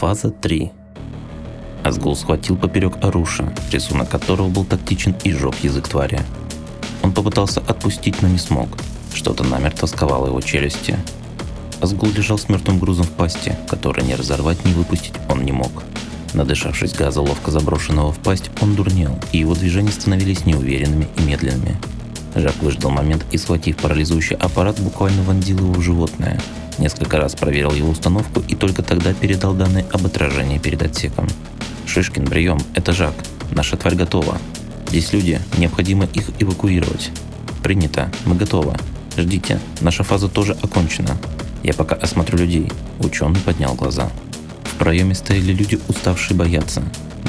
Фаза 3. Азгул схватил поперек Аруша, рисунок которого был тактичен и сжег язык твари. Он попытался отпустить, но не смог. Что-то намертво сковало его челюсти. Азгул лежал с мертвым грузом в пасти, который ни разорвать, ни выпустить он не мог. Надышавшись газа ловко заброшенного в пасть, он дурнел, и его движения становились неуверенными и медленными. Жак выждал момент и, схватив парализующий аппарат, буквально вонзил его в животное. Несколько раз проверил его установку и только тогда передал данные об отражении перед отсеком. «Шишкин, прием, это Жак. Наша тварь готова. Здесь люди, необходимо их эвакуировать». «Принято, мы готовы. Ждите, наша фаза тоже окончена. Я пока осмотрю людей». Ученый поднял глаза. В проеме стояли люди, уставшие бояться,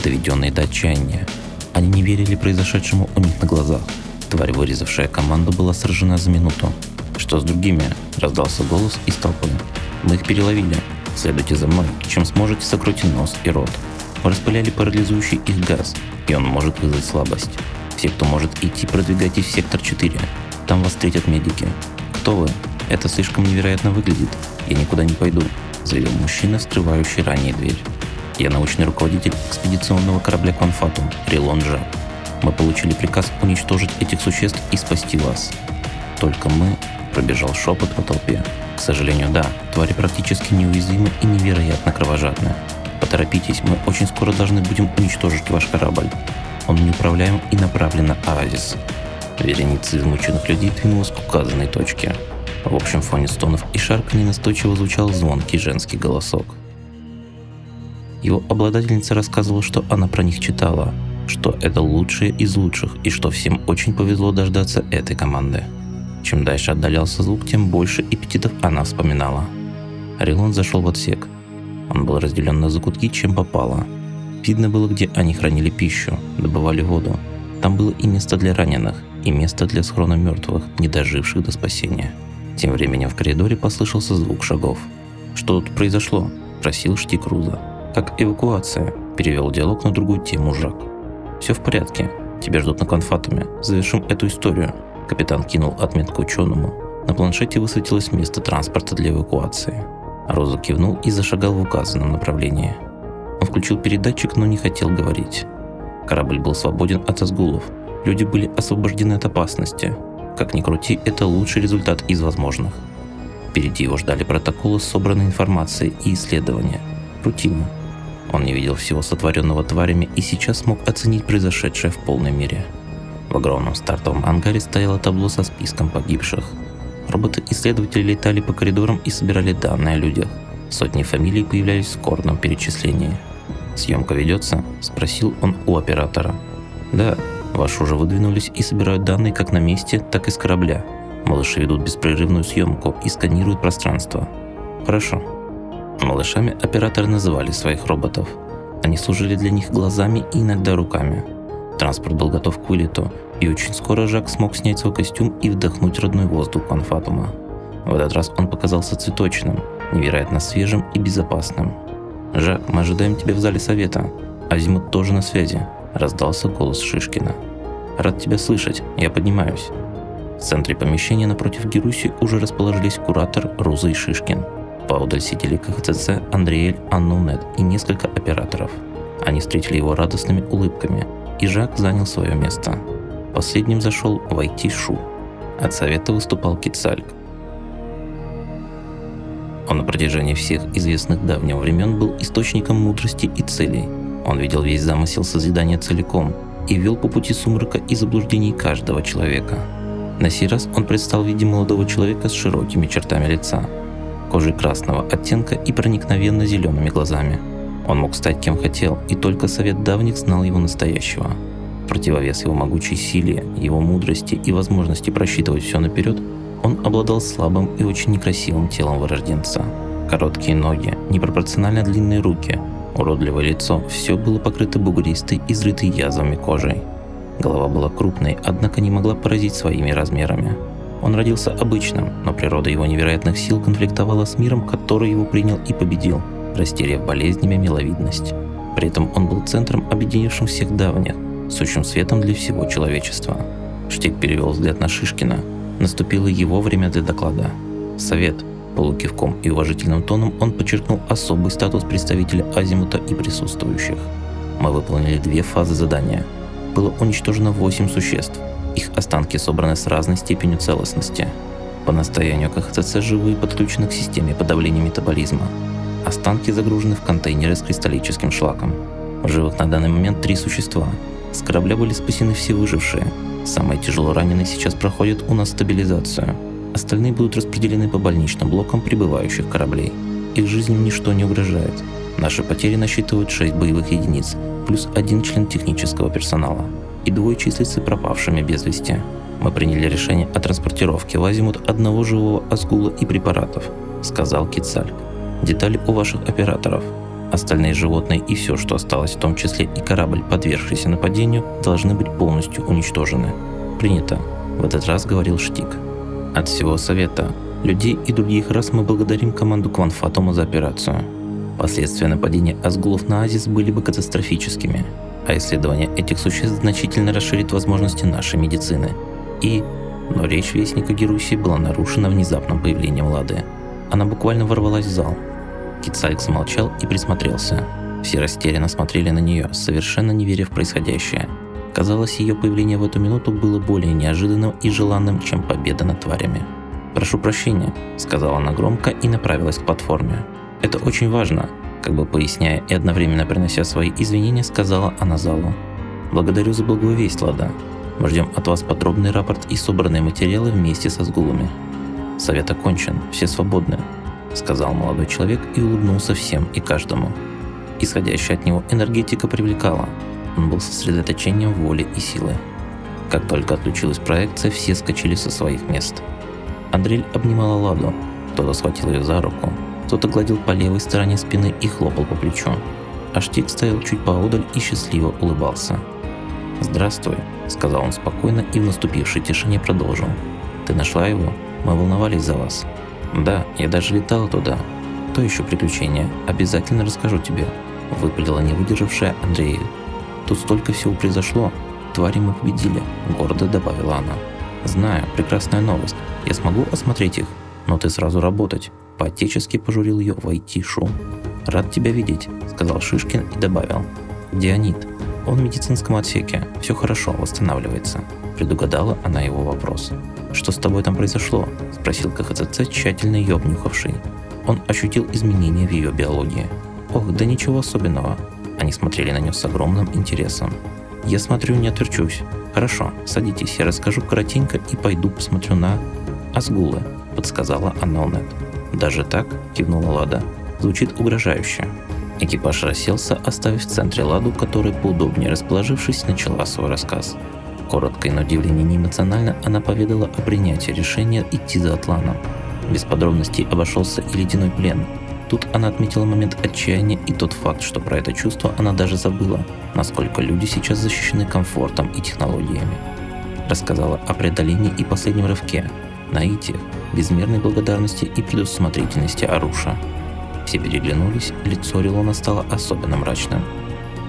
доведенные до отчаяния. Они не верили произошедшему у них на глазах. Тварь, вырезавшая команду, была сражена за минуту. «Что с другими?» – раздался голос из толпы. «Мы их переловили. Следуйте за мной. Чем сможете, закройте нос и рот». Мы распыляли парализующий их газ, и он может вызвать слабость. Все, кто может идти, продвигайтесь в сектор 4. Там вас встретят медики. Кто вы? Это слишком невероятно выглядит. Я никуда не пойду, заявил мужчина, скрывающий ранее дверь. Я научный руководитель экспедиционного корабля Конфатум, Рилон. Мы получили приказ уничтожить этих существ и спасти вас. Только мы, пробежал шепот по толпе. К сожалению, да, твари практически неуязвимы и невероятно кровожадны. Поторопитесь, мы очень скоро должны будем уничтожить ваш корабль. Он неуправляем и направлен на Оазис. Вереница измученных людей двинулась к указанной точке. В общем фоне стонов и шарканий настойчиво звучал звонкий женский голосок. Его обладательница рассказывала, что она про них читала, что это лучшие из лучших и что всем очень повезло дождаться этой команды. Чем дальше отдалялся звук, тем больше эпитетов она вспоминала. Орелон зашел в отсек. Он был разделен на закутки, чем попало. Видно было, где они хранили пищу, добывали воду. Там было и место для раненых, и место для схрона мертвых, не доживших до спасения. Тем временем в коридоре послышался звук шагов. «Что тут произошло?» – просил Штикруза. «Как эвакуация?» – перевел диалог на другую тему Жак. «Все в порядке. Тебя ждут на конфатуме. Завершим эту историю». Капитан кинул отметку ученому. На планшете высветилось место транспорта для эвакуации. Роза кивнул и зашагал в указанном направлении. Он включил передатчик, но не хотел говорить. Корабль был свободен от азгулов. Люди были освобождены от опасности. Как ни крути, это лучший результат из возможных. Впереди его ждали протоколы с собранной информацией и исследования. Рутина. Он не видел всего сотворенного тварями и сейчас смог оценить произошедшее в полной мере. В огромном стартовом ангаре стояло табло со списком погибших. Роботы-исследователи летали по коридорам и собирали данные о людях. Сотни фамилий появлялись в скорбном перечислении. «Съемка ведется?» – спросил он у оператора. «Да, ваши уже выдвинулись и собирают данные как на месте, так и с корабля. Малыши ведут беспрерывную съемку и сканируют пространство». «Хорошо», Малышами операторы называли своих роботов. Они служили для них глазами и иногда руками. Транспорт был готов к вылету, и очень скоро Жак смог снять свой костюм и вдохнуть родной воздух Панфатума. В этот раз он показался цветочным, невероятно свежим и безопасным. «Жак, мы ожидаем тебя в зале совета. Азимут тоже на связи», – раздался голос Шишкина. «Рад тебя слышать, я поднимаюсь». В центре помещения напротив Геруси уже расположились куратор Руза и Шишкин – Поодаль сидели КХЦЦ, Андреэль, Аннунет и несколько операторов. Они встретили его радостными улыбками, и Жак занял свое место. Последним зашел Войти Шу. От совета выступал Кицальк. Он на протяжении всех известных давнего времен был источником мудрости и целей. Он видел весь замысел созидания целиком и вел по пути сумрака и заблуждений каждого человека. На сей раз он предстал в виде молодого человека с широкими чертами лица – кожей красного оттенка и проникновенно зелеными глазами. Он мог стать кем хотел, и только совет давних знал его настоящего. Противовес его могучей силе, его мудрости и возможности просчитывать все наперед, он обладал слабым и очень некрасивым телом вырожденца. Короткие ноги, непропорционально длинные руки, уродливое лицо – все было покрыто бугристой, изрытой язвами кожей. Голова была крупной, однако не могла поразить своими размерами – он родился обычным, но природа его невероятных сил конфликтовала с миром, который его принял и победил, растеряв болезнями миловидность. При этом он был центром, объединившим всех давних, сущим светом для всего человечества. Штик перевел взгляд на Шишкина. Наступило его время для доклада. «Совет, Полукивком и уважительным тоном он подчеркнул особый статус представителя Азимута и присутствующих. Мы выполнили две фазы задания. Было уничтожено 8 существ. Их останки собраны с разной степенью целостности. По настоянию КХЦЦ живые подключены к системе подавления метаболизма. Останки загружены в контейнеры с кристаллическим шлаком. В живых на данный момент три существа. С корабля были спасены все выжившие. Самые тяжело раненые сейчас проходят у нас стабилизацию – Остальные будут распределены по больничным блокам прибывающих кораблей. Их жизням ничто не угрожает. Наши потери насчитывают 6 боевых единиц, плюс один член технического персонала. И двое числятся пропавшими без вести. Мы приняли решение о транспортировке в Азимут одного живого азгула и препаратов, сказал Кицаль. Детали у ваших операторов. Остальные животные и все, что осталось, в том числе и корабль, подвергшийся нападению, должны быть полностью уничтожены. Принято. В этот раз говорил Штик. От всего Совета, людей и других рас мы благодарим команду Кванфатома за операцию. Последствия нападения Азгулов на Азис были бы катастрофическими, а исследование этих существ значительно расширит возможности нашей медицины. И... Но речь Вестника Герусии была нарушена внезапным появлением Лады. Она буквально ворвалась в зал. Кицайк замолчал и присмотрелся. Все растерянно смотрели на нее, совершенно не веря в происходящее – Казалось, ее появление в эту минуту было более неожиданным и желанным, чем победа над тварями. «Прошу прощения», — сказала она громко и направилась к платформе. «Это очень важно», — как бы поясняя и одновременно принося свои извинения, сказала она залу. «Благодарю за благую весть, Лада. Мы ждем от вас подробный рапорт и собранные материалы вместе со сгулами». «Совет окончен, все свободны», — сказал молодой человек и улыбнулся всем и каждому. Исходящая от него энергетика привлекала, он был сосредоточением воли и силы. Как только отключилась проекция, все скачали со своих мест. Андрель обнимала Ладу, кто-то схватил ее за руку, кто-то гладил по левой стороне спины и хлопал по плечу. Аштик стоял чуть поодаль и счастливо улыбался. «Здравствуй», — сказал он спокойно и в наступившей тишине продолжил. «Ты нашла его? Мы волновались за вас». «Да, я даже летала туда. То еще приключение. Обязательно расскажу тебе», — выпалила не выдержавшая Андрея. Тут столько всего произошло. Твари мы победили, гордо добавила она. Знаю, прекрасная новость. Я смогу осмотреть их, но ты сразу работать. По-отечески пожурил ее войти шум. Рад тебя видеть, сказал Шишкин и добавил. Дионит, он в медицинском отсеке, все хорошо, восстанавливается. Предугадала она его вопрос. «Что с тобой там произошло?» – спросил КХЦЦ, тщательно ее обнюхавший. Он ощутил изменения в ее биологии. «Ох, да ничего особенного. Они смотрели на нее с огромным интересом. «Я смотрю, не отверчусь. Хорошо, садитесь, я расскажу коротенько и пойду посмотрю на...» «Асгулы», — подсказала Аннелнет. «Даже так?» — кивнула Лада. «Звучит угрожающе». Экипаж расселся, оставив в центре Ладу, которая, поудобнее расположившись, начала свой рассказ. Коротко и на удивление неэмоционально она поведала о принятии решения идти за Атланом. Без подробностей обошелся и ледяной плен, Тут она отметила момент отчаяния и тот факт, что про это чувство она даже забыла, насколько люди сейчас защищены комфортом и технологиями. Рассказала о преодолении и последнем рывке, наитиях, безмерной благодарности и предусмотрительности Аруша. Все переглянулись, лицо Рилона стало особенно мрачным.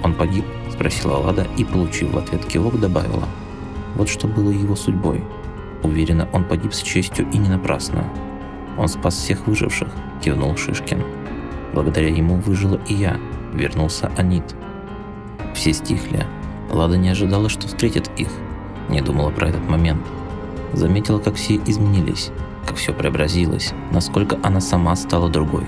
«Он погиб?» – спросила Лада и, получив в ответ кивок, добавила. «Вот что было его судьбой. Уверена, он погиб с честью и не напрасно. Он спас всех выживших, кивнул Шишкин. Благодаря ему выжила и я, вернулся Анит. Все стихли. Лада не ожидала, что встретит их. Не думала про этот момент. Заметила, как все изменились, как все преобразилось, насколько она сама стала другой.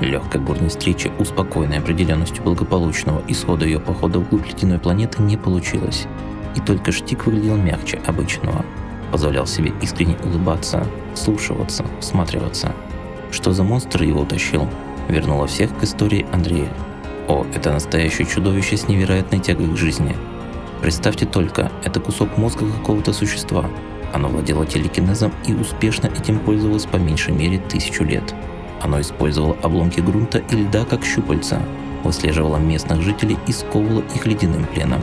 Легкой бурной встречи, успокоенной определенностью благополучного исхода ее похода вглубь ледяной планеты не получилось. И только Штик выглядел мягче обычного. Позволял себе искренне улыбаться, слушаться, всматриваться – что за монстр его утащил? Вернула всех к истории Андрея. О, это настоящее чудовище с невероятной тягой к жизни. Представьте только, это кусок мозга какого-то существа. Оно владело телекинезом и успешно этим пользовалось по меньшей мере тысячу лет. Оно использовало обломки грунта и льда как щупальца, выслеживало местных жителей и сковывало их ледяным пленом.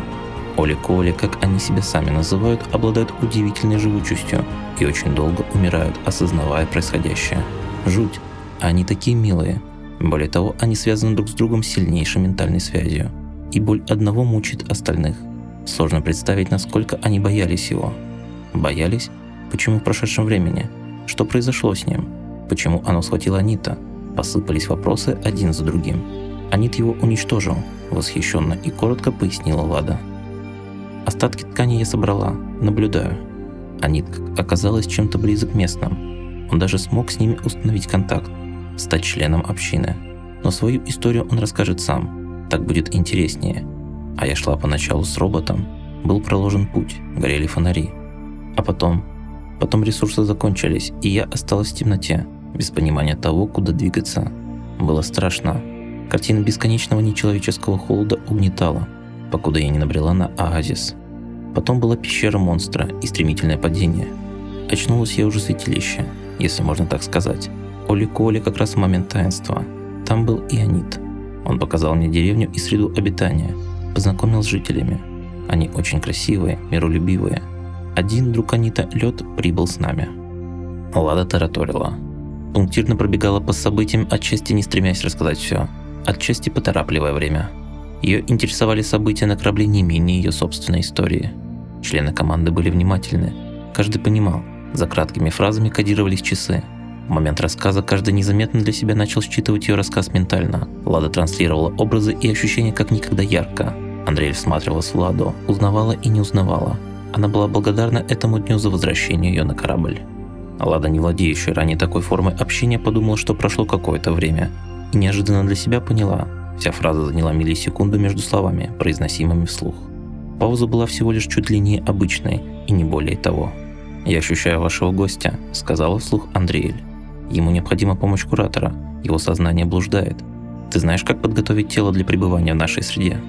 Оли-коли, как они себя сами называют, обладают удивительной живучестью и очень долго умирают, осознавая происходящее. Жуть. Они такие милые. Более того, они связаны друг с другом сильнейшей ментальной связью. И боль одного мучит остальных. Сложно представить, насколько они боялись его. Боялись? Почему в прошедшем времени? Что произошло с ним? почему оно схватило Анита? Посыпались вопросы один за другим. Анит его уничтожил, восхищенно и коротко пояснила Лада. Остатки ткани я собрала, наблюдаю. Анит оказалась чем-то близок местным. Он даже смог с ними установить контакт, стать членом общины. Но свою историю он расскажет сам, так будет интереснее. А я шла поначалу с роботом, был проложен путь, горели фонари. А потом, потом ресурсы закончились, и я осталась в темноте, без понимания того, куда двигаться. Было страшно, Картина бесконечного нечеловеческого холода угнетала, покуда я не набрела на оазис. Потом была пещера монстра и стремительное падение. Очнулась я уже в святилище, если можно так сказать. Оли-Коли как раз в момент таинства. Там был Ионит. Он показал мне деревню и среду обитания, познакомил с жителями. Они очень красивые, миролюбивые. Один друг Анита, Лед, прибыл с нами. Лада тараторила. Пунктирно пробегала по событиям, отчасти не стремясь рассказать все – отчасти поторапливая время. Ее интересовали события на корабле не менее ее собственной истории. Члены команды были внимательны. Каждый понимал, за краткими фразами кодировались часы. В момент рассказа каждый незаметно для себя начал считывать ее рассказ ментально. Лада транслировала образы и ощущения как никогда ярко. Андрей всматривалась в Ладу, узнавала и не узнавала. Она была благодарна этому дню за возвращение ее на корабль. Лада, не владеющая ранее такой формой общения, подумала, что прошло какое-то время, и неожиданно для себя поняла. Вся фраза заняла миллисекунду между словами, произносимыми вслух. Пауза была всего лишь чуть длиннее обычной, и не более того. «Я ощущаю вашего гостя», — сказала вслух Андреэль. «Ему необходима помощь куратора, его сознание блуждает. Ты знаешь, как подготовить тело для пребывания в нашей среде?»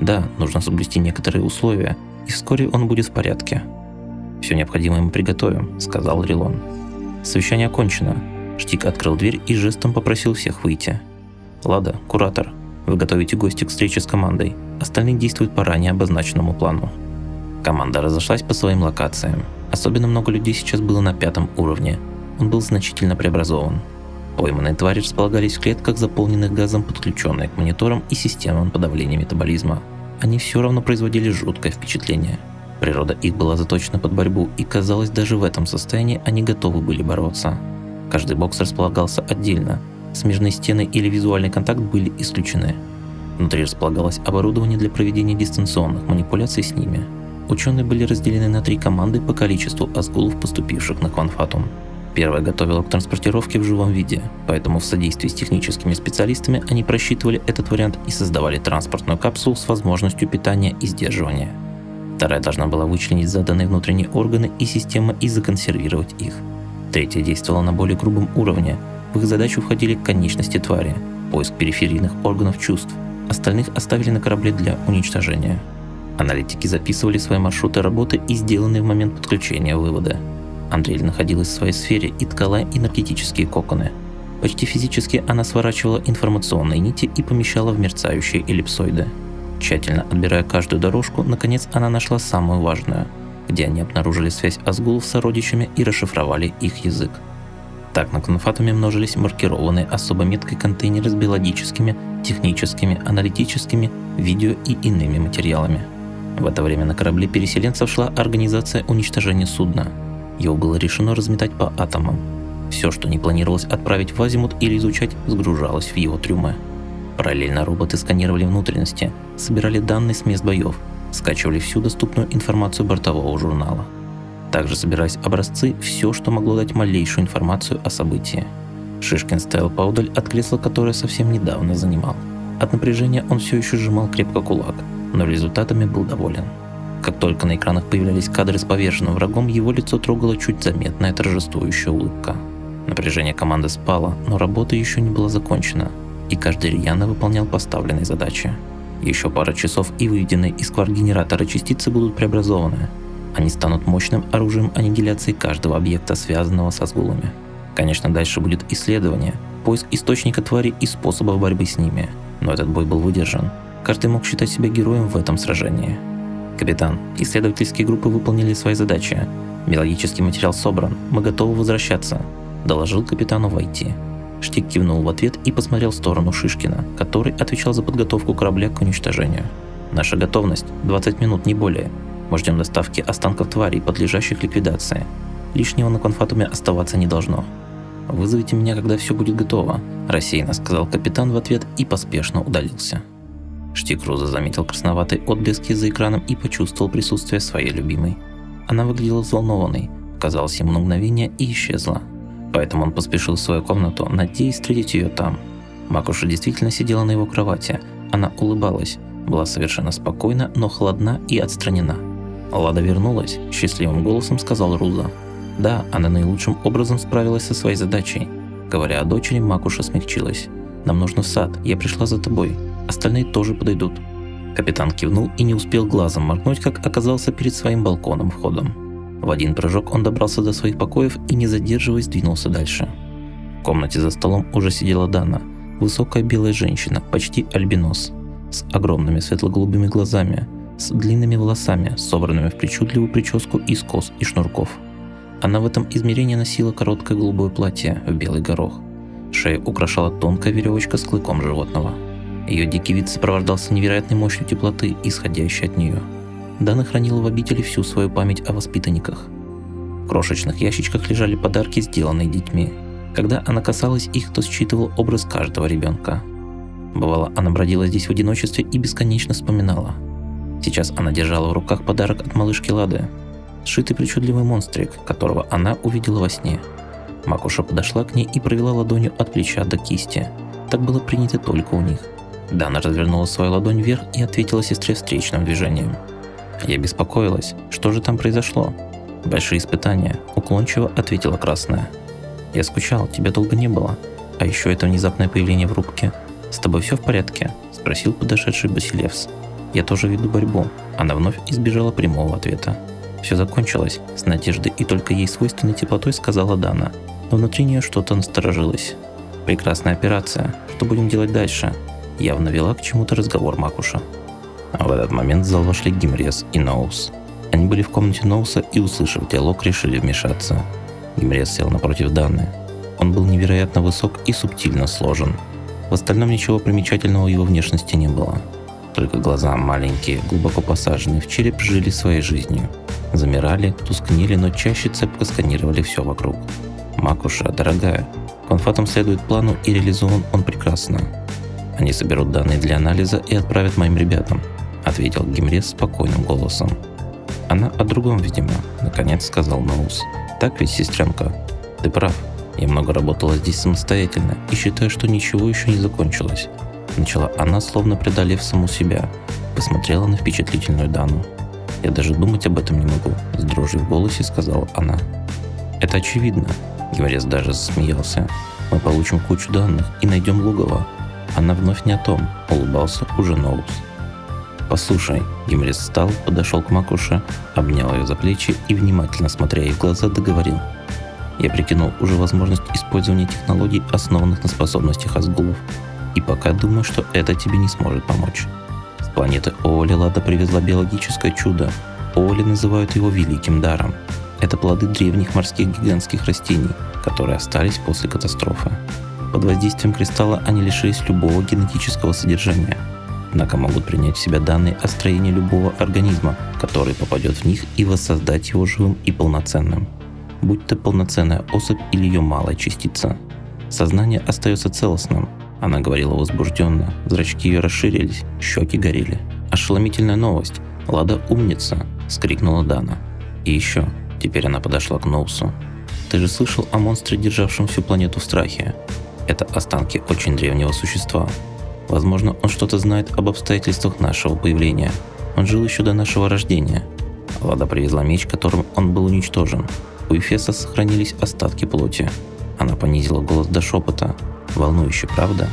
«Да, нужно соблюсти некоторые условия, и вскоре он будет в порядке». «Все необходимое мы приготовим», — сказал Рилон. «Совещание окончено. Штик открыл дверь и жестом попросил всех выйти. «Лада, куратор, вы готовите гости к встрече с командой. Остальные действуют по ранее обозначенному плану». Команда разошлась по своим локациям. Особенно много людей сейчас было на пятом уровне. Он был значительно преобразован. Пойманные твари располагались в клетках, заполненных газом, подключенные к мониторам и системам подавления метаболизма. Они все равно производили жуткое впечатление. Природа их была заточена под борьбу, и казалось, даже в этом состоянии они готовы были бороться. Каждый бокс располагался отдельно. Смежные стены или визуальный контакт были исключены. Внутри располагалось оборудование для проведения дистанционных манипуляций с ними. Ученые были разделены на три команды по количеству азгулов, поступивших на Кванфатум. Первая готовила к транспортировке в живом виде, поэтому в содействии с техническими специалистами они просчитывали этот вариант и создавали транспортную капсулу с возможностью питания и сдерживания. Вторая должна была вычленить заданные внутренние органы и системы и законсервировать их – Третья действовала на более грубом уровне. В их задачу входили конечности твари, поиск периферийных органов чувств. Остальных оставили на корабле для уничтожения. Аналитики записывали свои маршруты работы и сделанные в момент подключения выводы. Андрей находилась в своей сфере и ткала энергетические коконы. Почти физически она сворачивала информационные нити и помещала в мерцающие эллипсоиды. Тщательно отбирая каждую дорожку, наконец она нашла самую важную – где они обнаружили связь Азгулов с сородичами и расшифровали их язык. Так на Конфатуме множились маркированные особо меткой контейнеры с биологическими, техническими, аналитическими, видео и иными материалами. В это время на корабле переселенцев шла организация уничтожения судна. Его было решено разметать по атомам. Все, что не планировалось отправить в Азимут или изучать, сгружалось в его трюмы. Параллельно роботы сканировали внутренности, собирали данные с мест боев, скачивали всю доступную информацию бортового журнала. Также собирались образцы, все, что могло дать малейшую информацию о событии. Шишкин стоял поодаль от кресла, которое совсем недавно занимал. От напряжения он все еще сжимал крепко кулак, но результатами был доволен. Как только на экранах появлялись кадры с поверженным врагом, его лицо трогала чуть заметная торжествующая улыбка. Напряжение команды спало, но работа еще не была закончена, и каждый рьяно выполнял поставленные задачи. Еще пара часов и выведенные из кварк-генератора частицы будут преобразованы. Они станут мощным оружием аннигиляции каждого объекта, связанного со сгулами. Конечно, дальше будет исследование, поиск источника твари и способов борьбы с ними. Но этот бой был выдержан. Каждый мог считать себя героем в этом сражении. Капитан, исследовательские группы выполнили свои задачи. Биологический материал собран, мы готовы возвращаться, доложил капитану войти. Штик кивнул в ответ и посмотрел в сторону Шишкина, который отвечал за подготовку корабля к уничтожению. «Наша готовность – 20 минут, не более. Мы ждем доставки останков тварей, подлежащих ликвидации. Лишнего на конфатуме оставаться не должно». «Вызовите меня, когда все будет готово», – рассеянно сказал капитан в ответ и поспешно удалился. Штикруза заметил красноватый отблески за экраном и почувствовал присутствие своей любимой. Она выглядела взволнованной, казалось ему на мгновение и исчезла. Поэтому он поспешил в свою комнату, надеясь встретить ее там. Макуша действительно сидела на его кровати. Она улыбалась, была совершенно спокойна, но холодна и отстранена. Лада вернулась, счастливым голосом сказал Руза. Да, она наилучшим образом справилась со своей задачей. Говоря о дочери, Макуша смягчилась. «Нам нужно в сад, я пришла за тобой. Остальные тоже подойдут». Капитан кивнул и не успел глазом моргнуть, как оказался перед своим балконом входом. В один прыжок он добрался до своих покоев и, не задерживаясь, двинулся дальше. В комнате за столом уже сидела Дана, высокая белая женщина, почти альбинос, с огромными светло-голубыми глазами, с длинными волосами, собранными в причудливую прическу из кос и шнурков – она в этом измерении носила короткое голубое платье в белый горох. Шею украшала тонкая веревочка с клыком животного. Ее дикий вид сопровождался невероятной мощью теплоты, исходящей от нее. Дана хранила в обители всю свою память о воспитанниках. В крошечных ящичках лежали подарки, сделанные детьми. Когда она касалась их, то считывал образ каждого ребенка. Бывало, она бродила здесь в одиночестве и бесконечно вспоминала. Сейчас она держала в руках подарок от малышки Лады, сшитый причудливый монстрик, которого она увидела во сне. Макуша подошла к ней и провела ладонью от плеча до кисти. Так было принято только у них. Дана развернула свою ладонь вверх и ответила сестре встречным движением. Я беспокоилась, что же там произошло? Большие испытания, уклончиво ответила Красная. Я скучал, тебя долго не было. А еще это внезапное появление в рубке. С тобой все в порядке? Спросил подошедший Басилевс. Я тоже веду борьбу. Она вновь избежала прямого ответа. Все закончилось, с надеждой и только ей свойственной теплотой сказала Дана. Но внутри нее что-то насторожилось. Прекрасная операция. Что будем делать дальше? Явно вела к чему-то разговор Макуша. А в этот момент в зал вошли Гимрес и Ноус. Они были в комнате Ноуса и, услышав диалог, решили вмешаться. Гимрес сел напротив Даны. Он был невероятно высок и субтильно сложен. В остальном ничего примечательного в его внешности не было. Только глаза маленькие, глубоко посаженные в череп, жили своей жизнью – замирали, тускнели, но чаще цепко сканировали все вокруг. Макуша, дорогая, конфатом следует плану и реализован он прекрасно. Они соберут данные для анализа и отправят моим ребятам, ответил Гимрес спокойным голосом. Она о другом, видимо, наконец сказал Ноус. Так ведь, сестренка? Ты прав. Я много работала здесь самостоятельно и считаю, что ничего еще не закончилось. Начала она, словно преодолев саму себя, посмотрела на впечатлительную Дану. Я даже думать об этом не могу, с дрожью в голосе сказала она. Это очевидно, Гимарес даже засмеялся. Мы получим кучу данных и найдем логово. Она вновь не о том, улыбался уже Ноус. «Послушай», Гимрис встал, подошел к Макуше, обнял ее за плечи и, внимательно смотря ей в глаза, договорил. «Я прикинул уже возможность использования технологий, основанных на способностях Азгулов, и пока думаю, что это тебе не сможет помочь планеты Оли Лада привезла биологическое чудо. Оли называют его великим даром. Это плоды древних морских гигантских растений, которые остались после катастрофы. Под воздействием кристалла они лишились любого генетического содержания, однако могут принять в себя данные о строении любого организма, который попадет в них и воссоздать его живым и полноценным. Будь то полноценная особь или ее малая частица. Сознание остается целостным, она говорила возбужденно, зрачки ее расширились, щеки горели. «Ошеломительная новость! Лада умница!» – скрикнула Дана. «И еще!» – теперь она подошла к Ноусу. «Ты же слышал о монстре, державшем всю планету в страхе? Это останки очень древнего существа. Возможно, он что-то знает об обстоятельствах нашего появления. Он жил еще до нашего рождения. Лада привезла меч, которым он был уничтожен. У Эфеса сохранились остатки плоти. Она понизила голос до шепота, Волнующе, правда?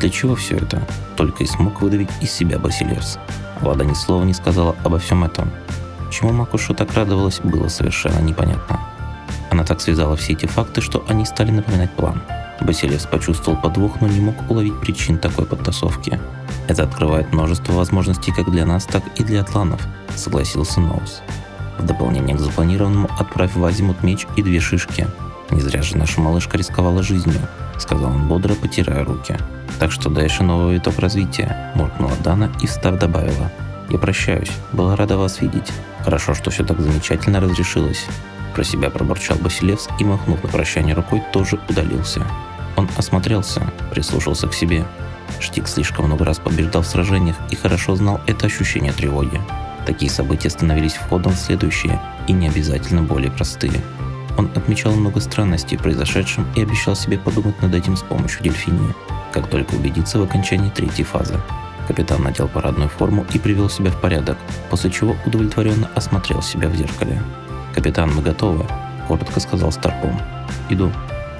Для чего все это? Только и смог выдавить из себя Басилевс. Влада ни слова не сказала обо всем этом. Чему Макушу так радовалась, было совершенно непонятно. Она так связала все эти факты, что они стали напоминать план. Басилевс почувствовал подвох, но не мог уловить причин такой подтасовки. Это открывает множество возможностей как для нас, так и для атланов, согласился Ноус. В дополнение к запланированному отправь в Азимут меч и две шишки. Не зря же наша малышка рисковала жизнью, сказал он бодро, потирая руки. Так что дальше новый виток развития, муркнула Дана и встав добавила. Я прощаюсь, была рада вас видеть. Хорошо, что все так замечательно разрешилось. Про себя пробурчал Басилевс и, махнув на прощание рукой, тоже удалился. Он осмотрелся, прислушался к себе. Штик слишком много раз побеждал в сражениях и хорошо знал это ощущение тревоги. Такие события становились входом в следующие и не обязательно более простые. Он отмечал много странностей в произошедшем и обещал себе подумать над этим с помощью дельфинии, как только убедится в окончании третьей фазы. Капитан надел парадную форму и привел себя в порядок, после чего удовлетворенно осмотрел себя в зеркале. «Капитан, мы готовы», – коротко сказал Старпом. «Иду».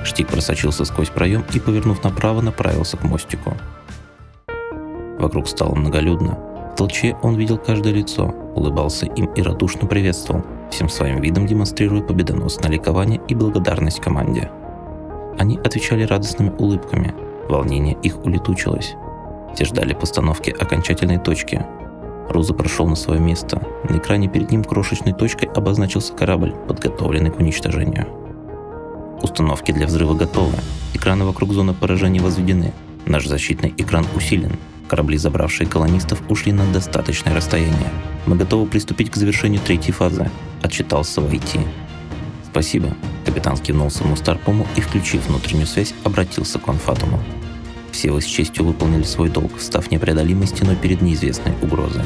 Штик просочился сквозь проем и, повернув направо, направился к мостику. Вокруг стало многолюдно. В толче он видел каждое лицо, улыбался им и радушно приветствовал, всем своим видом демонстрируя победоносное ликование и благодарность команде. Они отвечали радостными улыбками, волнение их улетучилось. Все ждали постановки окончательной точки. Руза прошел на свое место. На экране перед ним крошечной точкой обозначился корабль, подготовленный к уничтожению. Установки для взрыва готовы. Экраны вокруг зоны поражения возведены. Наш защитный экран усилен. Корабли, забравшие колонистов, ушли на достаточное расстояние. Мы готовы приступить к завершению третьей фазы, отчитался Войти. Спасибо. Капитан скинул саму Старпому и, включив внутреннюю связь, обратился к Конфатуму. Все вы с честью выполнили свой долг, став непреодолимой стеной перед неизвестной угрозой.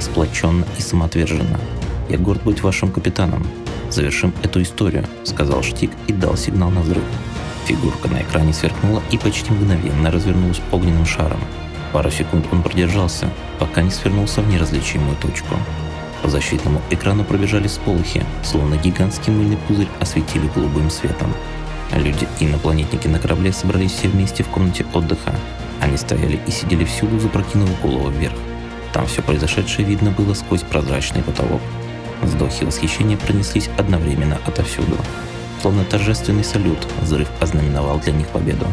Сплоченно и самоотверженно. Я горд быть вашим капитаном. Завершим эту историю, сказал Штик и дал сигнал на взрыв. Фигурка на экране сверкнула и почти мгновенно развернулась огненным шаром. Пару секунд он продержался, пока не свернулся в неразличимую точку. По защитному экрану пробежали сполохи, словно гигантский мыльный пузырь осветили голубым светом. Люди и инопланетники на корабле собрались все вместе в комнате отдыха. Они стояли и сидели всюду, запрокинув голову вверх. Там все произошедшее видно было сквозь прозрачный потолок. Вздохи восхищения пронеслись одновременно отовсюду. Словно торжественный салют, взрыв ознаменовал для них победу.